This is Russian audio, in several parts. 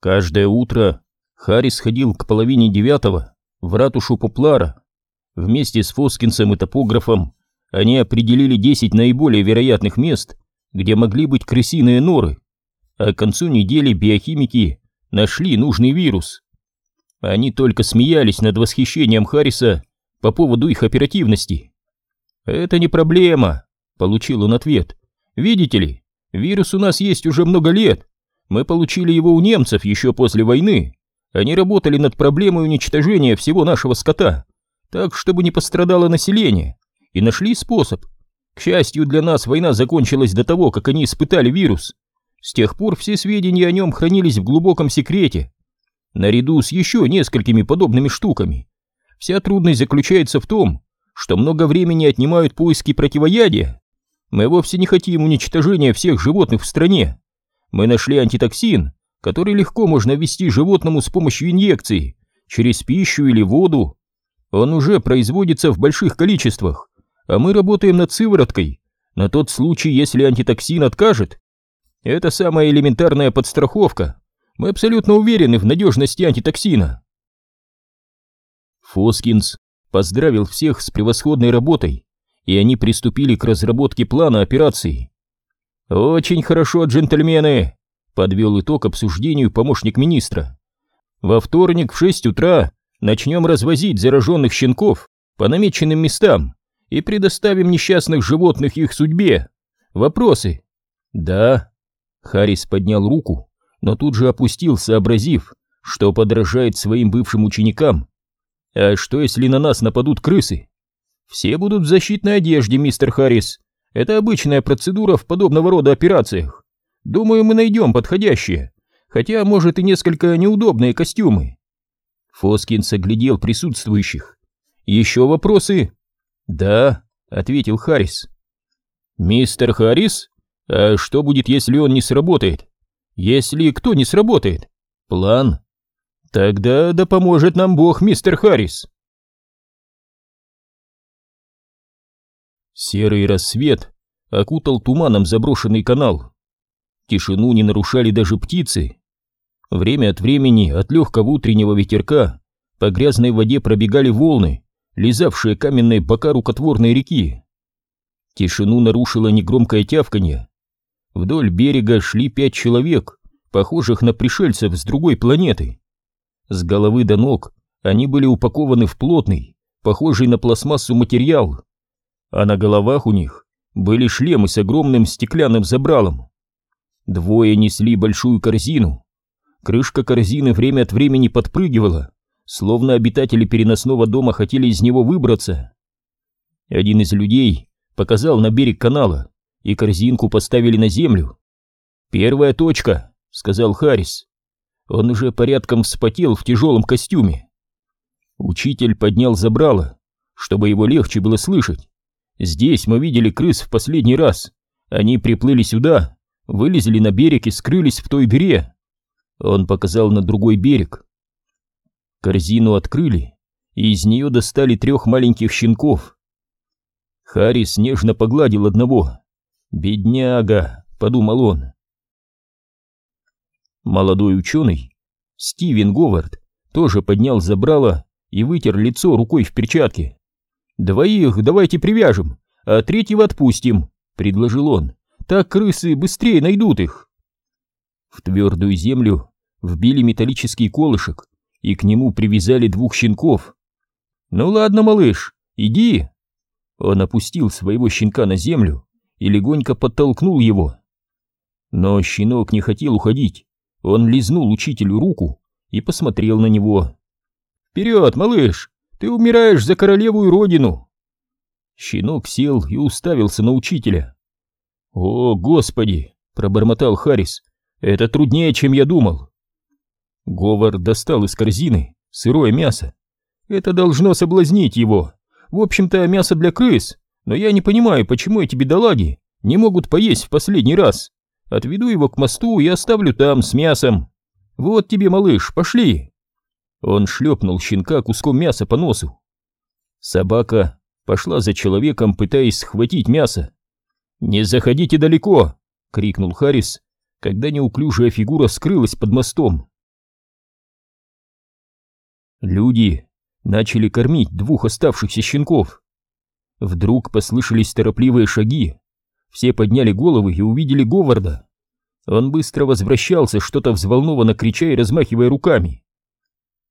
Каждое утро Харрис ходил к половине девятого в ратушу Поплара. Вместе с Фоскинсом и топографом они определили 10 наиболее вероятных мест, где могли быть крысиные норы, а к концу недели биохимики нашли нужный вирус. Они только смеялись над восхищением Харриса по поводу их оперативности. «Это не проблема», — получил он ответ. «Видите ли, вирус у нас есть уже много лет. Мы получили его у немцев еще после войны. Они работали над проблемой уничтожения всего нашего скота, так, чтобы не пострадало население, и нашли способ. К счастью для нас, война закончилась до того, как они испытали вирус. С тех пор все сведения о нем хранились в глубоком секрете. Наряду с еще несколькими подобными штуками. Вся трудность заключается в том, что много времени отнимают поиски противоядия. Мы вовсе не хотим уничтожения всех животных в стране. Мы нашли антитоксин, который легко можно ввести животному с помощью инъекции, через пищу или воду. Он уже производится в больших количествах, а мы работаем над сывороткой, на тот случай, если антитоксин откажет. Это самая элементарная подстраховка. Мы абсолютно уверены в надежности антитоксина. Фоскинс поздравил всех с превосходной работой, и они приступили к разработке плана операции. «Очень хорошо, джентльмены!» — подвел итог обсуждению помощник министра. «Во вторник в шесть утра начнем развозить зараженных щенков по намеченным местам и предоставим несчастных животных их судьбе. Вопросы?» «Да». Харрис поднял руку, но тут же опустил, сообразив, что подражает своим бывшим ученикам. «А что, если на нас нападут крысы?» «Все будут в защитной одежде, мистер Харрис. Это обычная процедура в подобного рода операциях. Думаю, мы найдем подходящие, хотя, может, и несколько неудобные костюмы. Фоскинс оглядел присутствующих. Еще вопросы? Да, ответил Харрис. Мистер Харрис? А что будет, если он не сработает? Если кто не сработает? План? Тогда да поможет нам Бог, мистер Харрис. Серый рассвет окутал туманом заброшенный канал. Тишину не нарушали даже птицы. Время от времени от легкого утреннего ветерка по грязной воде пробегали волны, лизавшие каменные бока рукотворной реки. Тишину нарушило негромкое тявканье. Вдоль берега шли пять человек, похожих на пришельцев с другой планеты. С головы до ног они были упакованы в плотный, похожий на пластмассу материал, а на головах у них были шлемы с огромным стеклянным забралом. Двое несли большую корзину. Крышка корзины время от времени подпрыгивала, словно обитатели переносного дома хотели из него выбраться. Один из людей показал на берег канала, и корзинку поставили на землю. «Первая точка», — сказал Харрис. Он уже порядком вспотел в тяжелом костюме. Учитель поднял забрало, чтобы его легче было слышать. Здесь мы видели крыс в последний раз. Они приплыли сюда, вылезли на берег и скрылись в той дыре. Он показал на другой берег. Корзину открыли, и из нее достали трех маленьких щенков. Харрис нежно погладил одного. «Бедняга», — подумал он. Молодой ученый, Стивен Говард, тоже поднял забрало и вытер лицо рукой в перчатке. «Двоих давайте привяжем, а третьего отпустим», — предложил он. «Так крысы быстрее найдут их». В твердую землю вбили металлический колышек и к нему привязали двух щенков. «Ну ладно, малыш, иди». Он опустил своего щенка на землю и легонько подтолкнул его. Но щенок не хотел уходить. Он лизнул учителю руку и посмотрел на него. «Вперед, малыш! Ты умираешь за королеву и родину!» Щенок сел и уставился на учителя. «О, Господи!» — пробормотал Харрис. «Это труднее, чем я думал!» Говард достал из корзины сырое мясо. «Это должно соблазнить его. В общем-то, мясо для крыс, но я не понимаю, почему эти бедолаги не могут поесть в последний раз. Отведу его к мосту и оставлю там с мясом. Вот тебе, малыш, пошли!» Он шлепнул щенка куском мяса по носу. Собака пошла за человеком, пытаясь схватить мясо. «Не заходите далеко!» — крикнул Харрис, когда неуклюжая фигура скрылась под мостом. Люди начали кормить двух оставшихся щенков. Вдруг послышались торопливые шаги. Все подняли головы и увидели Говарда. Он быстро возвращался, что-то взволнованно крича и размахивая руками.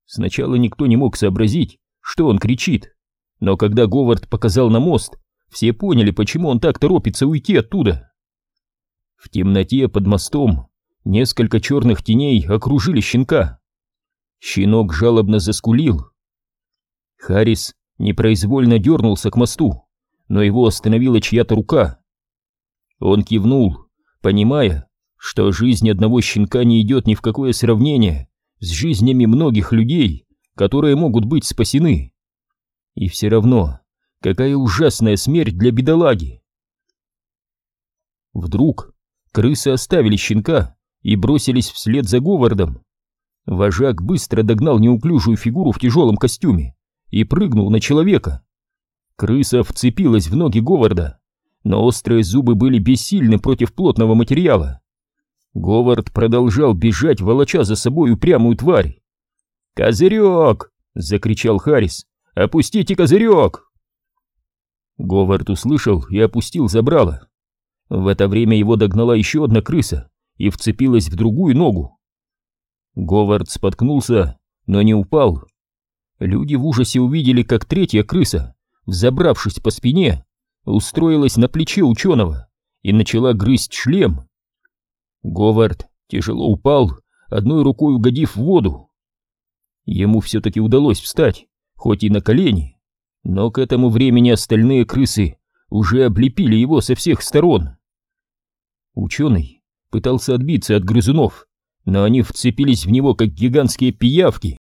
Сначала никто не мог сообразить, что он кричит, но когда Говард показал на мост, все поняли, почему он так торопится уйти оттуда. В темноте под мостом несколько черных теней окружили щенка. Щенок жалобно заскулил. Харрис непроизвольно дернулся к мосту, но его остановила чья-то рука. Он кивнул, понимая, что жизнь одного щенка не идет ни в какое сравнение с жизнями многих людей, которые могут быть спасены. И все равно, какая ужасная смерть для бедолаги. Вдруг крысы оставили щенка и бросились вслед за Говардом. Вожак быстро догнал неуклюжую фигуру в тяжелом костюме и прыгнул на человека. Крыса вцепилась в ноги Говарда, но острые зубы были бессильны против плотного материала. Говард продолжал бежать, волоча за собой упрямую тварь. «Козырек!» — закричал Харрис. «Опустите козырек!» Говард услышал и опустил забрало. В это время его догнала еще одна крыса и вцепилась в другую ногу. Говард споткнулся, но не упал. Люди в ужасе увидели, как третья крыса, взобравшись по спине, устроилась на плече ученого и начала грызть шлем. Говард тяжело упал, одной рукой угодив в воду. Ему все-таки удалось встать, хоть и на колени, но к этому времени остальные крысы уже облепили его со всех сторон. Ученый пытался отбиться от грызунов, но они вцепились в него, как гигантские пиявки.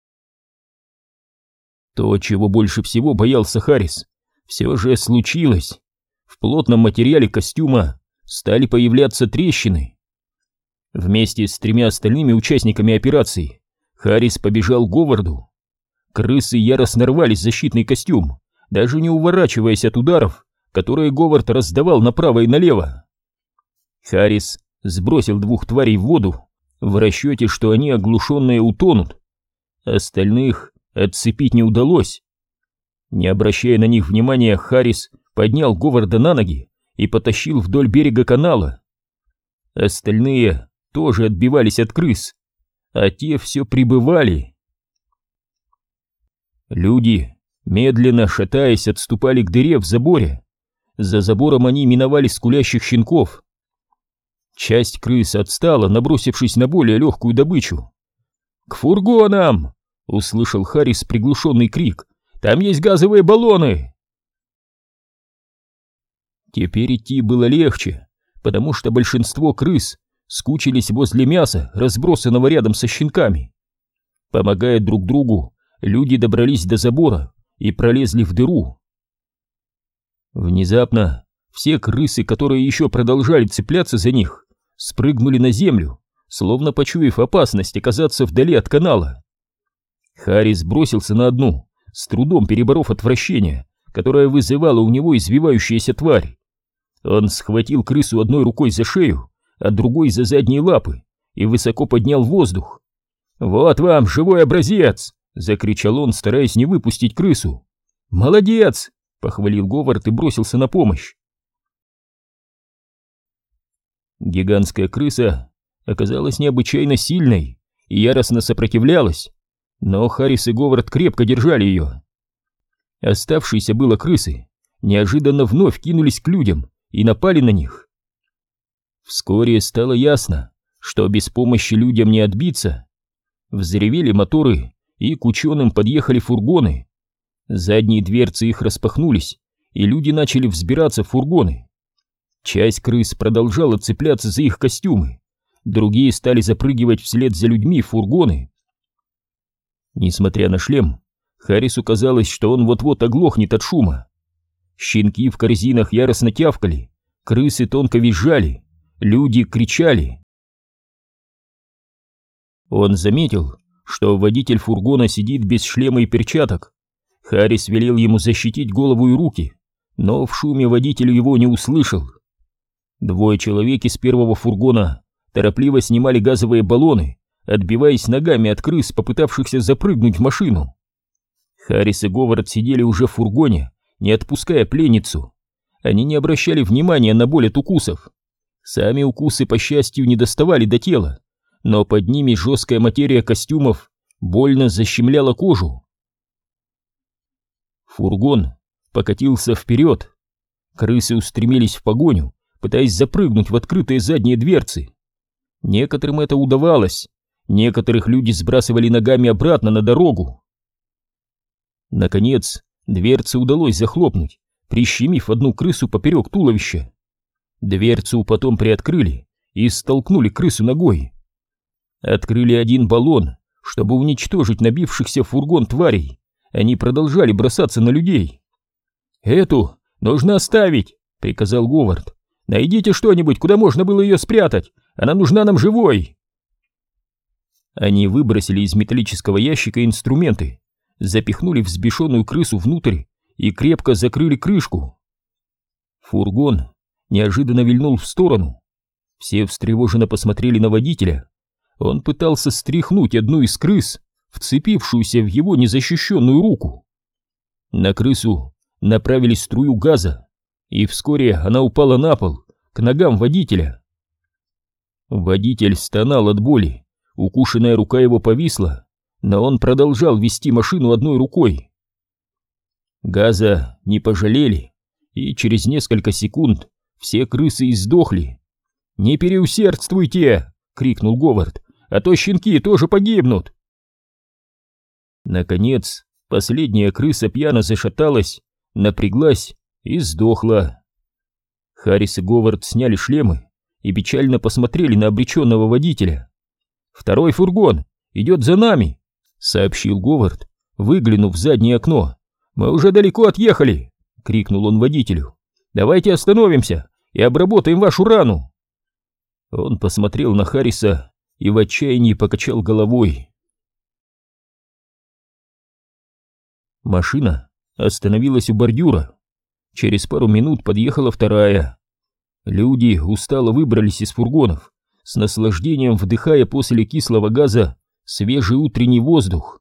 То, чего больше всего боялся Харрис, все же случилось. В плотном материале костюма стали появляться трещины. Вместе с тремя остальными участниками операции Харрис побежал к Говарду. Крысы яростно рвались защитный костюм, даже не уворачиваясь от ударов, которые Говард раздавал направо и налево. Харрис сбросил двух тварей в воду в расчете, что они оглушенные утонут. Остальных отцепить не удалось. Не обращая на них внимания, Харрис поднял Говарда на ноги и потащил вдоль берега канала. Остальные тоже отбивались от крыс, а те все прибывали. Люди, медленно шатаясь, отступали к дыре в заборе. За забором они миновали скулящих щенков. Часть крыс отстала, набросившись на более легкую добычу. «К фургонам!» — услышал Харрис приглушенный крик. «Там есть газовые баллоны!» Теперь идти было легче, потому что большинство крыс скучились возле мяса, разбросанного рядом со щенками. Помогая друг другу, люди добрались до забора и пролезли в дыру. Внезапно все крысы, которые еще продолжали цепляться за них, спрыгнули на землю, словно почуяв опасность оказаться вдали от канала. Харрис бросился на одну, с трудом переборов отвращение, которое вызывало у него извивающаяся тварь. Он схватил крысу одной рукой за шею, а другой за задние лапы и высоко поднял воздух. «Вот вам живой образец!» — закричал он, стараясь не выпустить крысу. «Молодец!» — похвалил Говард и бросился на помощь. Гигантская крыса оказалась необычайно сильной и яростно сопротивлялась, но Харрис и Говард крепко держали ее. Оставшиеся было крысы неожиданно вновь кинулись к людям и напали на них. Вскоре стало ясно, что без помощи людям не отбиться. Взревели моторы, и к ученым подъехали фургоны. Задние дверцы их распахнулись, и люди начали взбираться в фургоны. Часть крыс продолжала цепляться за их костюмы, другие стали запрыгивать вслед за людьми в фургоны. Несмотря на шлем, Харрису казалось, что он вот-вот оглохнет от шума. Щенки в корзинах яростно тявкали, крысы тонко визжали, люди кричали. Он заметил, что водитель фургона сидит без шлема и перчаток. Харрис велел ему защитить голову и руки, но в шуме водитель его не услышал. Двое человек из первого фургона торопливо снимали газовые баллоны, отбиваясь ногами от крыс, попытавшихся запрыгнуть в машину. Харрис и Говард сидели уже в фургоне, не отпуская пленницу. Они не обращали внимания на боль от укусов. Сами укусы, по счастью, не доставали до тела, но под ними жесткая материя костюмов больно защемляла кожу. Фургон покатился вперед. Крысы устремились в погоню, пытаясь запрыгнуть в открытые задние дверцы. Некоторым это удавалось, некоторых люди сбрасывали ногами обратно на дорогу. Наконец, дверцы удалось захлопнуть, прищемив одну крысу поперек туловища. Дверцу потом приоткрыли и столкнули крысу ногой. Открыли один баллон, чтобы уничтожить набившихся в фургон тварей. Они продолжали бросаться на людей. «Эту нужно оставить», — приказал Говард. «Найдите что-нибудь, куда можно было ее спрятать. Она нужна нам живой». Они выбросили из металлического ящика инструменты, запихнули взбешенную крысу внутрь и крепко закрыли крышку. Фургон неожиданно вильнул в сторону. Все встревоженно посмотрели на водителя. Он пытался стряхнуть одну из крыс, вцепившуюся в его незащищенную руку. На крысу направили струю газа, и вскоре она упала на пол, к ногам водителя. Водитель стонал от боли, укушенная рука его повисла, но он продолжал вести машину одной рукой. Газа не пожалели, и через несколько секунд все крысы издохли. «Не переусердствуйте!» — крикнул Говард, «а то щенки тоже погибнут!» Наконец, последняя крыса пьяно зашаталась, напряглась и сдохла. Харрис и Говард сняли шлемы и печально посмотрели на обреченного водителя. «Второй фургон идет за нами!» — сообщил Говард, выглянув в заднее окно. «Мы уже далеко отъехали!» — крикнул он водителю. «Давайте остановимся и обработаем вашу рану!» Он посмотрел на Харриса и в отчаянии покачал головой. Машина остановилась у бордюра. Через пару минут подъехала вторая. Люди устало выбрались из фургонов, с наслаждением вдыхая после кислого газа свежий утренний воздух.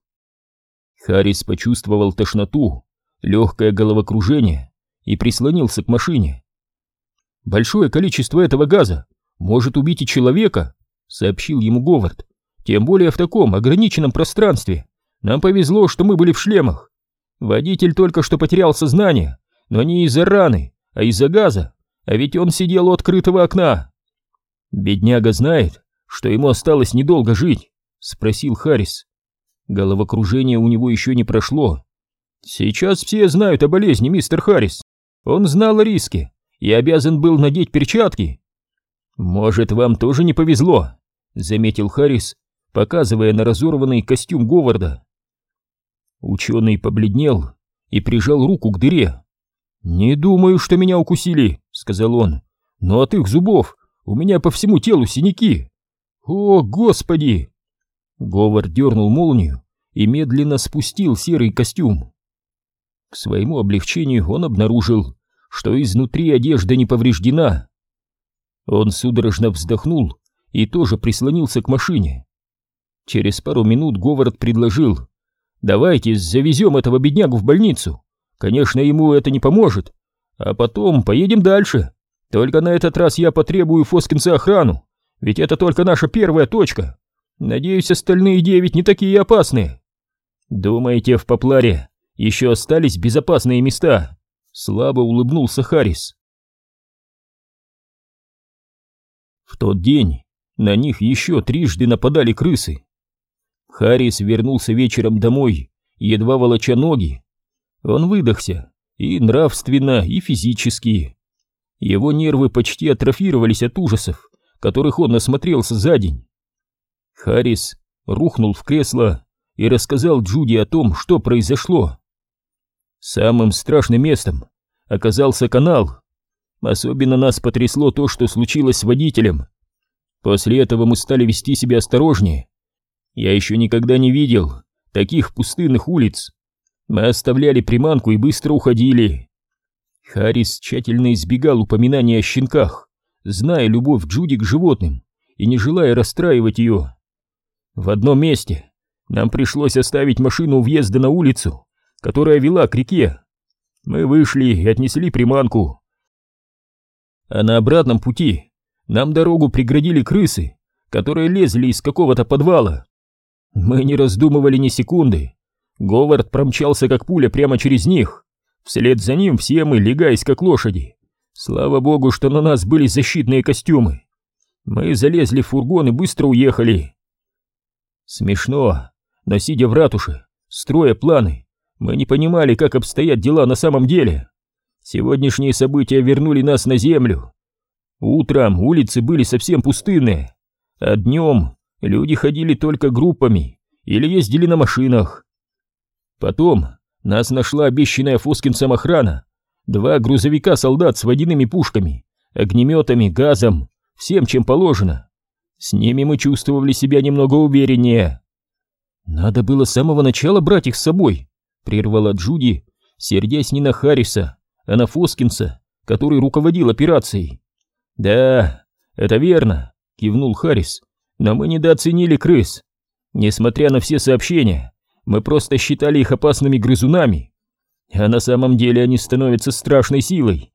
Харрис почувствовал тошноту, легкое головокружение и прислонился к машине. «Большое количество этого газа может убить и человека», — сообщил ему Говард. «Тем более в таком ограниченном пространстве. Нам повезло, что мы были в шлемах. Водитель только что потерял сознание, но не из-за раны, а из-за газа, а ведь он сидел у открытого окна». «Бедняга знает, что ему осталось недолго жить», — спросил Харрис. Головокружение у него еще не прошло. Сейчас все знают о болезни, мистер Харрис. Он знал о риске и обязан был надеть перчатки. Может, вам тоже не повезло, заметил Харрис, показывая на разорванный костюм Говарда. Ученый побледнел и прижал руку к дыре. «Не думаю, что меня укусили», — сказал он, — «но от их зубов у меня по всему телу синяки». «О, Господи!» Говард дернул молнию и медленно спустил серый костюм. К своему облегчению он обнаружил, что изнутри одежда не повреждена. Он судорожно вздохнул и тоже прислонился к машине. Через пару минут Говард предложил, «Давайте завезем этого беднягу в больницу. Конечно, ему это не поможет. А потом поедем дальше. Только на этот раз я потребую Фоскинса охрану, ведь это только наша первая точка». Надеюсь, остальные девять не такие опасные. Думаете, в Попларе еще остались безопасные места? Слабо улыбнулся Харрис. В тот день на них еще трижды нападали крысы. Харрис вернулся вечером домой, едва волоча ноги. Он выдохся и нравственно, и физически. Его нервы почти атрофировались от ужасов, которых он насмотрелся за день. Харрис рухнул в кресло и рассказал Джуди о том, что произошло. Самым страшным местом оказался канал. Особенно нас потрясло то, что случилось с водителем. После этого мы стали вести себя осторожнее. Я еще никогда не видел таких пустынных улиц. Мы оставляли приманку и быстро уходили. Харрис тщательно избегал упоминаний о щенках, зная любовь Джуди к животным и не желая расстраивать ее. В одном месте нам пришлось оставить машину у въезда на улицу, которая вела к реке. Мы вышли и отнесли приманку. А на обратном пути нам дорогу преградили крысы, которые лезли из какого-то подвала. Мы не раздумывали ни секунды. Говард промчался как пуля прямо через них. Вслед за ним все мы, легаясь как лошади. Слава богу, что на нас были защитные костюмы. Мы залезли в фургон и быстро уехали. Смешно, но сидя в ратуше, строя планы, мы не понимали, как обстоят дела на самом деле. Сегодняшние события вернули нас на землю. Утром улицы были совсем пустынные, а днем люди ходили только группами или ездили на машинах. Потом нас нашла обещанная Фоскинцем охрана, два грузовика солдат с водяными пушками, огнеметами, газом, всем, чем положено. С ними мы чувствовали себя немного увереннее. «Надо было с самого начала брать их с собой», — прервала Джуди, сердясь не на Харриса, а на Фоскинса, который руководил операцией. «Да, это верно», — кивнул Харрис, — «но мы недооценили крыс. Несмотря на все сообщения, мы просто считали их опасными грызунами. А на самом деле они становятся страшной силой.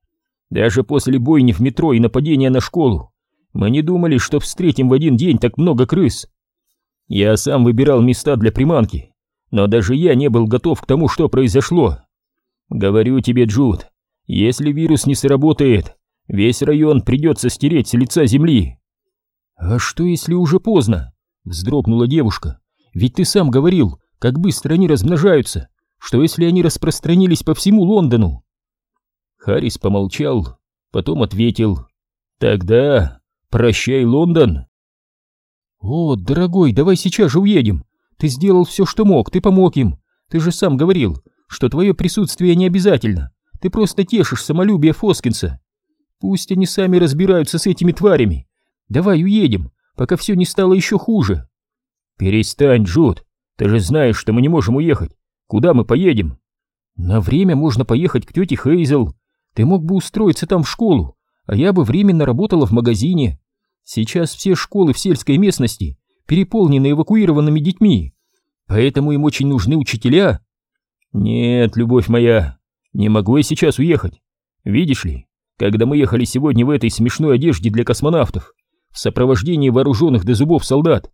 Даже после бойни в метро и нападения на школу мы не думали, что встретим в один день так много крыс. Я сам выбирал места для приманки, но даже я не был готов к тому, что произошло. Говорю тебе, Джуд, если вирус не сработает, весь район придется стереть с лица земли. А что, если уже поздно? Вздрогнула девушка. Ведь ты сам говорил, как быстро они размножаются. Что если они распространились по всему Лондону? Харрис помолчал, потом ответил. Тогда прощай, Лондон. О, дорогой, давай сейчас же уедем. Ты сделал все, что мог, ты помог им. Ты же сам говорил, что твое присутствие не обязательно. Ты просто тешишь самолюбие Фоскинса. Пусть они сами разбираются с этими тварями. Давай уедем, пока все не стало еще хуже. Перестань, Джуд. Ты же знаешь, что мы не можем уехать. Куда мы поедем? На время можно поехать к тете Хейзел. Ты мог бы устроиться там в школу, а я бы временно работала в магазине. Сейчас все школы в сельской местности переполнены эвакуированными детьми, поэтому им очень нужны учителя. Нет, любовь моя, не могу я сейчас уехать. Видишь ли, когда мы ехали сегодня в этой смешной одежде для космонавтов, в сопровождении вооруженных до зубов солдат,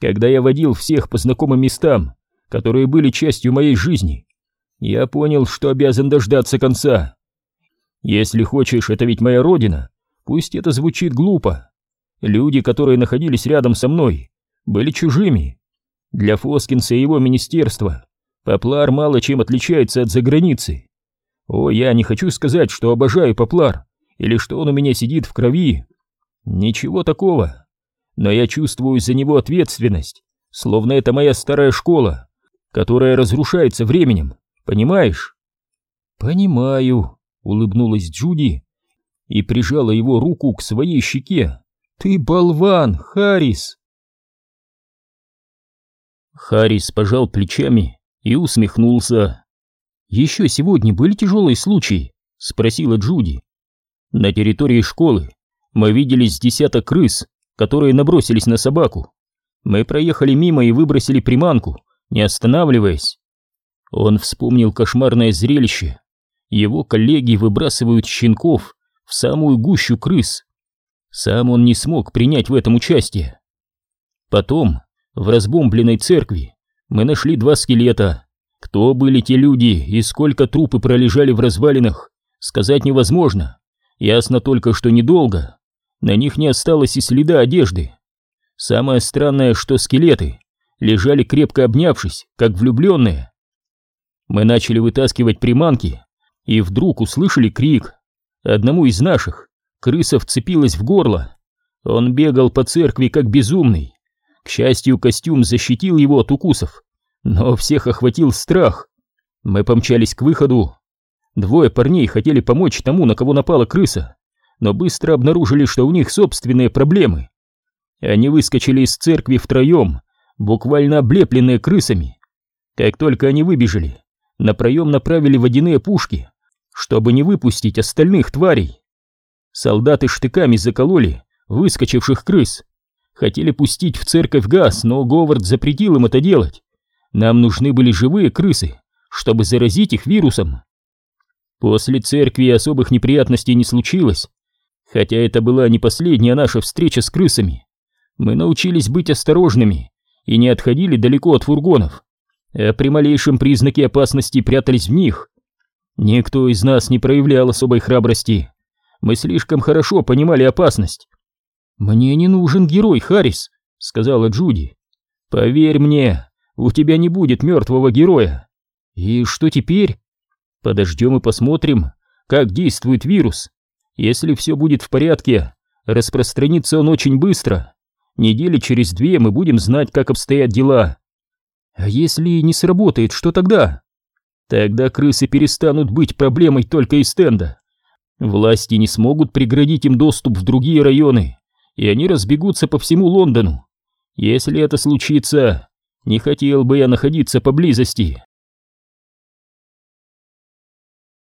когда я водил всех по знакомым местам, которые были частью моей жизни, я понял, что обязан дождаться конца. Если хочешь, это ведь моя родина, пусть это звучит глупо. Люди, которые находились рядом со мной, были чужими. Для Фоскинса и его министерства Поплар мало чем отличается от заграницы. О, я не хочу сказать, что обожаю Поплар, или что он у меня сидит в крови. Ничего такого. Но я чувствую за него ответственность, словно это моя старая школа, которая разрушается временем, понимаешь? Понимаю, улыбнулась Джуди и прижала его руку к своей щеке. Ты болван, Харрис. Харрис пожал плечами и усмехнулся. «Еще сегодня были тяжелые случаи?» — спросила Джуди. «На территории школы мы видели с десяток крыс, которые набросились на собаку. Мы проехали мимо и выбросили приманку, не останавливаясь. Он вспомнил кошмарное зрелище. Его коллеги выбрасывают щенков в самую гущу крыс. Сам он не смог принять в этом участие. Потом, в разбомбленной церкви, мы нашли два скелета. Кто были те люди и сколько трупы пролежали в развалинах, сказать невозможно. Ясно только, что недолго. На них не осталось и следа одежды. Самое странное, что скелеты лежали крепко обнявшись, как влюбленные. Мы начали вытаскивать приманки, и вдруг услышали крик. Одному из наших крыса вцепилась в горло. Он бегал по церкви, как безумный. К счастью, костюм защитил его от укусов, но всех охватил страх. Мы помчались к выходу. Двое парней хотели помочь тому, на кого напала крыса, но быстро обнаружили, что у них собственные проблемы. Они выскочили из церкви втроем, буквально облепленные крысами. Как только они выбежали, на проем направили водяные пушки, чтобы не выпустить остальных тварей. Солдаты штыками закололи выскочивших крыс. Хотели пустить в церковь газ, но Говард запретил им это делать. Нам нужны были живые крысы, чтобы заразить их вирусом. После церкви особых неприятностей не случилось, хотя это была не последняя наша встреча с крысами. Мы научились быть осторожными и не отходили далеко от фургонов, а при малейшем признаке опасности прятались в них. Никто из нас не проявлял особой храбрости. Мы слишком хорошо понимали опасность. «Мне не нужен герой, Харрис», — сказала Джуди. «Поверь мне, у тебя не будет мертвого героя». «И что теперь?» «Подождем и посмотрим, как действует вирус. Если все будет в порядке, распространится он очень быстро. Недели через две мы будем знать, как обстоят дела. А если не сработает, что тогда? Тогда крысы перестанут быть проблемой только из стенда. Власти не смогут преградить им доступ в другие районы, и они разбегутся по всему Лондону. Если это случится, не хотел бы я находиться поблизости.